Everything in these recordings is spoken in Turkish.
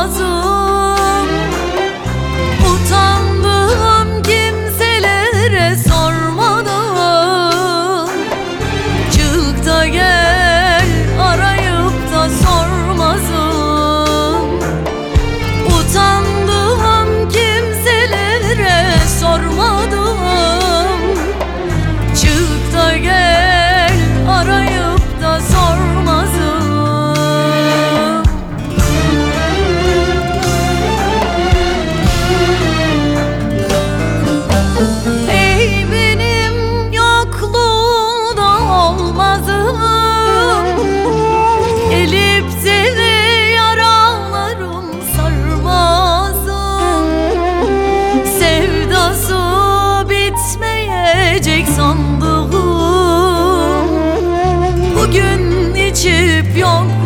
razı yok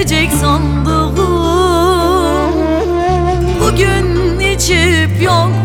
bitecek sandığım. Bugün içip yok